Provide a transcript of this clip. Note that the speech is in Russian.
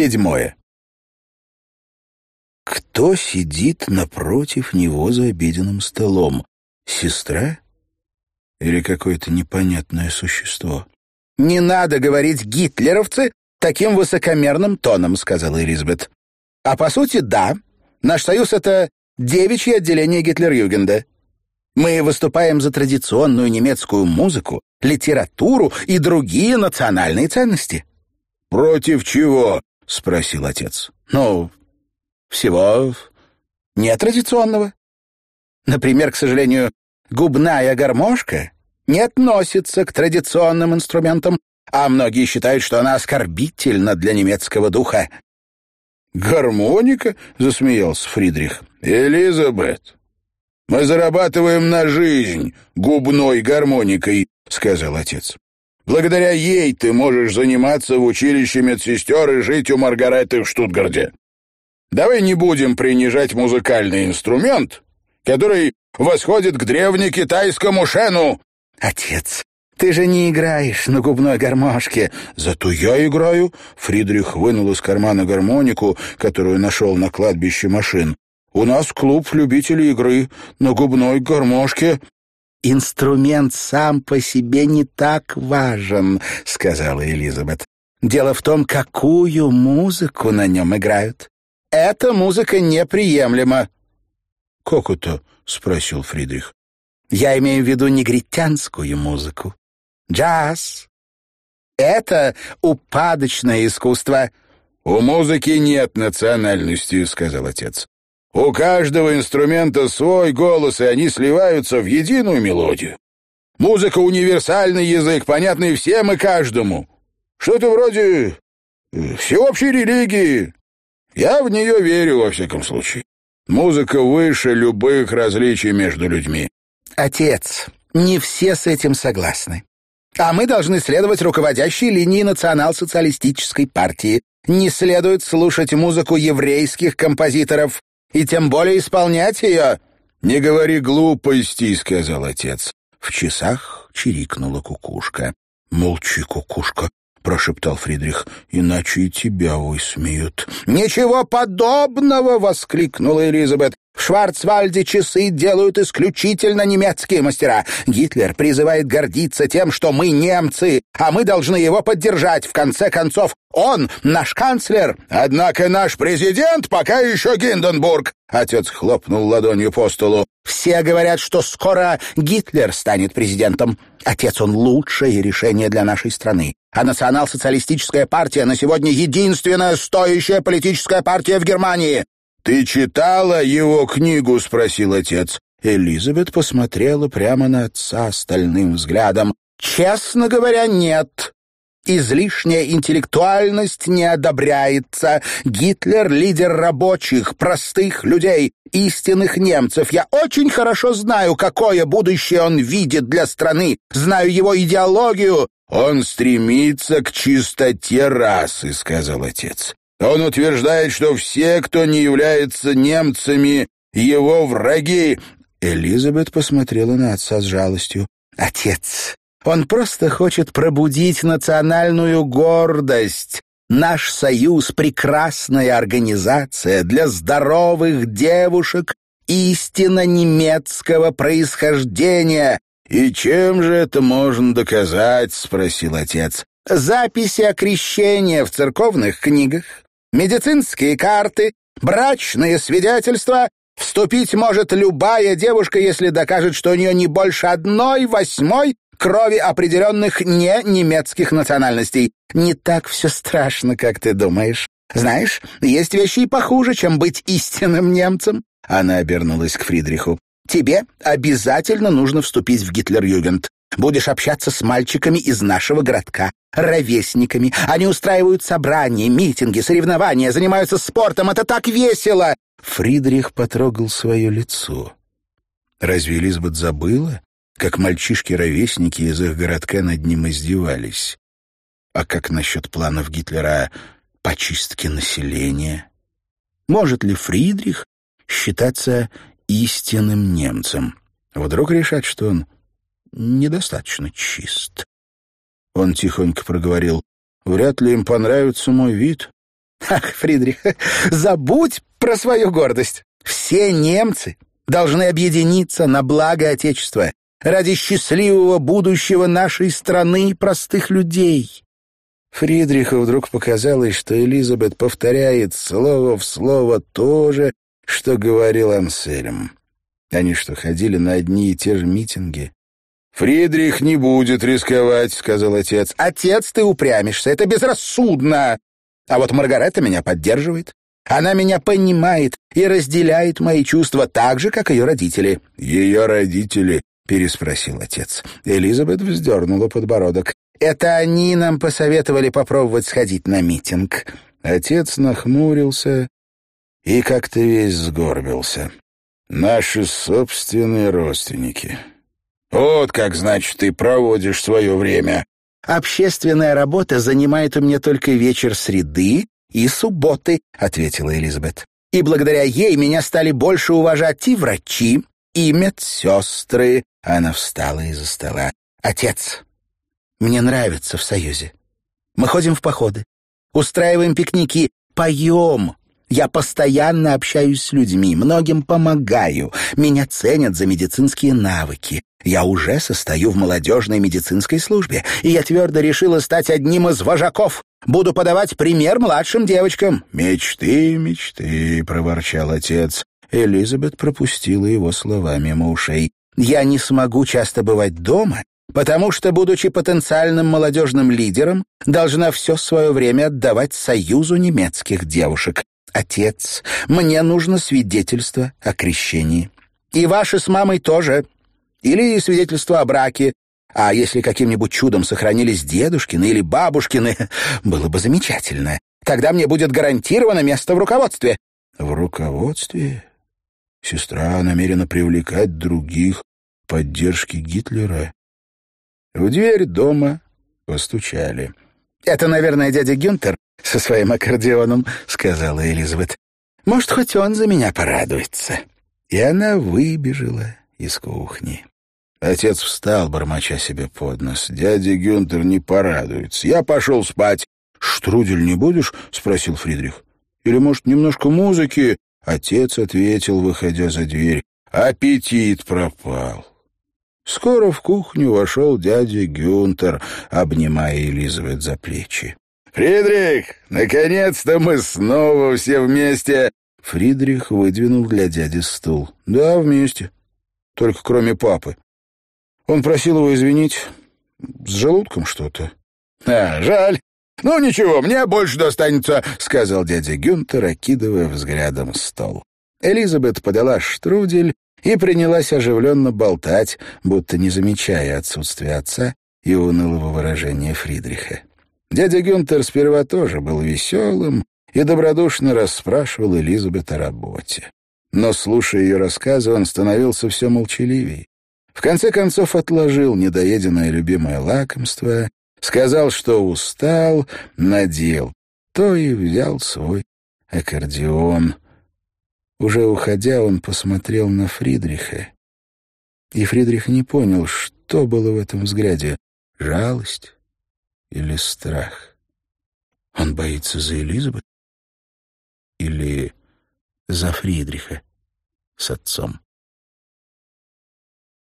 Седьмое. Кто сидит напротив него за обеденным столом? Сестра? Или какое-то непонятное существо? «Не надо говорить «гитлеровцы» таким высокомерным тоном», — сказала Элизабет. «А по сути, да. Наш союз — это девичье отделение Гитлер-Югенда. Мы выступаем за традиционную немецкую музыку, литературу и другие национальные ценности». «Против чего?» — спросил отец. «Ну, всего нетрадиционного. Например, к сожалению, губная гармошка не относится к традиционным инструментам, а многие считают, что она оскорбительна для немецкого духа. «Гармоника?» — засмеялся Фридрих. «Элизабет, мы зарабатываем на жизнь губной гармоникой», — сказал отец. «Благодаря ей ты можешь заниматься в училище медсестер и жить у Маргареты в Штутгарде. Давай не будем принижать музыкальный инструмент, который восходит к древнекитайскому шену». «Отец, ты же не играешь на губной гармошке». «Зато я играю». Фридрих вынул из кармана гармонику, которую нашел на кладбище машин. «У нас клуб любителей игры на губной гармошке». «Инструмент сам по себе не так важен», — сказала Элизабет. «Дело в том, какую музыку на нем играют. Эта музыка неприемлема». «Как это?» — спросил Фридрих. «Я имею в виду негритянскую музыку. Джаз. Это упадочное искусство». «У музыки нет национальности», — сказал отец. «У каждого инструмента свой голос, и они сливаются в единую мелодию. Музыка — универсальный язык, понятный всем и каждому. Что-то вроде э, всеобщей религии. Я в нее верю, во всяком случае. Музыка выше любых различий между людьми. Отец, не все с этим согласны. А мы должны следовать руководящей линии национал-социалистической партии. Не следует слушать музыку еврейских композиторов и тем более исполнять ее. «Не говори глупостей», — сказал отец. В часах чирикнула кукушка. «Молчи, кукушка», — прошептал Фридрих, — «иначе и тебя высмеют». «Ничего подобного!» — воскликнула Элизабет. В Шварцвальде часы делают исключительно немецкие мастера. Гитлер призывает гордиться тем, что мы немцы, а мы должны его поддержать. В конце концов, он наш канцлер. Однако наш президент пока еще Гинденбург. Отец хлопнул ладонью по столу. Все говорят, что скоро Гитлер станет президентом. Отец, он лучшее решение для нашей страны. А национал-социалистическая партия на сегодня единственная стоящая политическая партия в Германии. «Ты читала его книгу?» — спросил отец. Элизабет посмотрела прямо на отца стальным взглядом. «Честно говоря, нет. Излишняя интеллектуальность не одобряется. Гитлер — лидер рабочих, простых людей, истинных немцев. Я очень хорошо знаю, какое будущее он видит для страны, знаю его идеологию». «Он стремится к чистоте расы», — сказал отец. Он утверждает, что все, кто не является немцами, его враги. Элизабет посмотрела на отца с жалостью. Отец, он просто хочет пробудить национальную гордость. Наш союз — прекрасная организация для здоровых девушек истинно немецкого происхождения. «И чем же это можно доказать?» — спросил отец. «Записи о крещении в церковных книгах, медицинские карты, брачные свидетельства. Вступить может любая девушка, если докажет, что у нее не больше одной восьмой крови определенных не немецких национальностей. Не так все страшно, как ты думаешь. Знаешь, есть вещи и похуже, чем быть истинным немцем. Она обернулась к Фридриху. Тебе обязательно нужно вступить в Гитлер-Югент. Будешь общаться с мальчиками из нашего городка, ровесниками. Они устраивают собрания, митинги, соревнования, занимаются спортом. Это так весело!» Фридрих потрогал свое лицо. Разве Элизабет забыла, как мальчишки-ровесники из их городка над ним издевались? А как насчет планов Гитлера по чистке населения? Может ли Фридрих считаться истинным немцем? Вдруг решать, что он недостаточно чист. Он тихонько проговорил. «Вряд ли им понравится мой вид. Ах, Фридрих, забудь про свою гордость. Все немцы должны объединиться на благо Отечества ради счастливого будущего нашей страны и простых людей. Фридриху вдруг показалось, что Элизабет повторяет слово в слово то же, что говорил Ансельм. Они что, ходили на одни и те же митинги? «Фридрих не будет рисковать», — сказал отец. «Отец, ты упрямишься, это безрассудно. А вот Маргарета меня поддерживает. Она меня понимает и разделяет мои чувства так же, как ее родители». «Ее родители?» — переспросил отец. Элизабет вздернула подбородок. «Это они нам посоветовали попробовать сходить на митинг». Отец нахмурился и как-то весь сгорбился. «Наши собственные родственники. Вот как, значит, ты проводишь свое время». «Общественная работа занимает у меня только вечер среды и субботы», — ответила Элизабет. «И благодаря ей меня стали больше уважать и врачи, и медсестры». Она встала из-за стола. «Отец, мне нравится в Союзе. Мы ходим в походы, устраиваем пикники, поем. Я постоянно общаюсь с людьми, многим помогаю. Меня ценят за медицинские навыки. Я уже состою в молодежной медицинской службе, и я твердо решила стать одним из вожаков. Буду подавать пример младшим девочкам». «Мечты, мечты», — проворчал отец. Элизабет пропустила его слова мимо ушей. «Я не смогу часто бывать дома, потому что, будучи потенциальным молодежным лидером, должна все свое время отдавать Союзу немецких девушек. Отец, мне нужно свидетельство о крещении. И ваши с мамой тоже. Или свидетельство о браке. А если каким-нибудь чудом сохранились дедушкины или бабушкины, было бы замечательно. Тогда мне будет гарантировано место в руководстве. В руководстве? Сестра намерена привлекать других поддержки Гитлера. В дверь дома постучали. «Это, наверное, дядя Гюнтер со своим аккордеоном», — сказала Элизабет. «Может, хоть он за меня порадуется». И она выбежала из кухни. Отец встал, бормоча себе под нос. «Дядя Гюнтер не порадуется. Я пошел спать». «Штрудель не будешь?» — спросил Фридрих. «Или, может, немножко музыки?» Отец ответил, выходя за дверь. Аппетит пропал. Скоро в кухню вошел дядя Гюнтер, обнимая Элизабет за плечи. «Фридрих, наконец-то мы снова все вместе!» Фридрих выдвинул для дяди стул. «Да, вместе. Только кроме папы. Он просил его извинить. С желудком что-то». «А, жаль. Ну, ничего, мне больше достанется», — сказал дядя Гюнтер, окидывая взглядом стол. Элизабет подала штрудель, и принялась оживленно болтать, будто не замечая отсутствия отца и унылого выражения Фридриха. Дядя Гюнтер сперва тоже был веселым и добродушно расспрашивал Элизабет о работе. Но, слушая ее рассказы, он становился все молчаливее. В конце концов отложил недоеденное любимое лакомство, сказал, что устал, надел, то и взял свой аккордеон — уже уходя, он посмотрел на Фридриха. И Фридрих не понял, что было в этом взгляде — жалость или страх. Он боится за Элизабет или за Фридриха с отцом.